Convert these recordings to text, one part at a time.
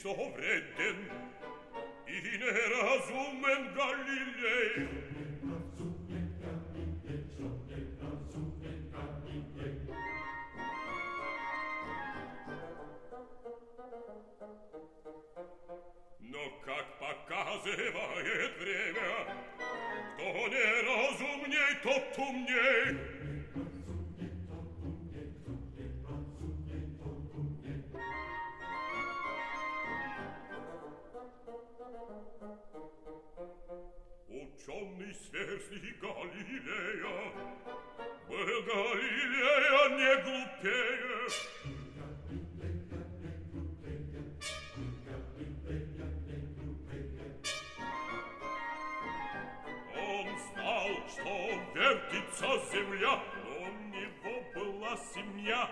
Cristo vredden in erasumen Galilei Но как показывает время, кто не разумней, тот умней. Ученый сверстник Галилея Был Галилея не глупее Он знал, что вертится земля Но у него была семья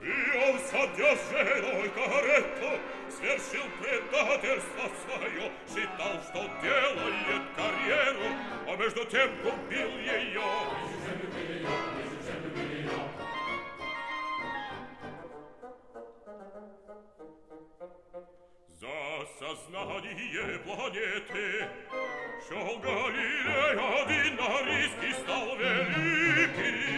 И он садясь женой карету Свершил предательство свое Считал, что делает карьеру А между тем убил ее За сознание планеты Шел Галилей один на риски стал великий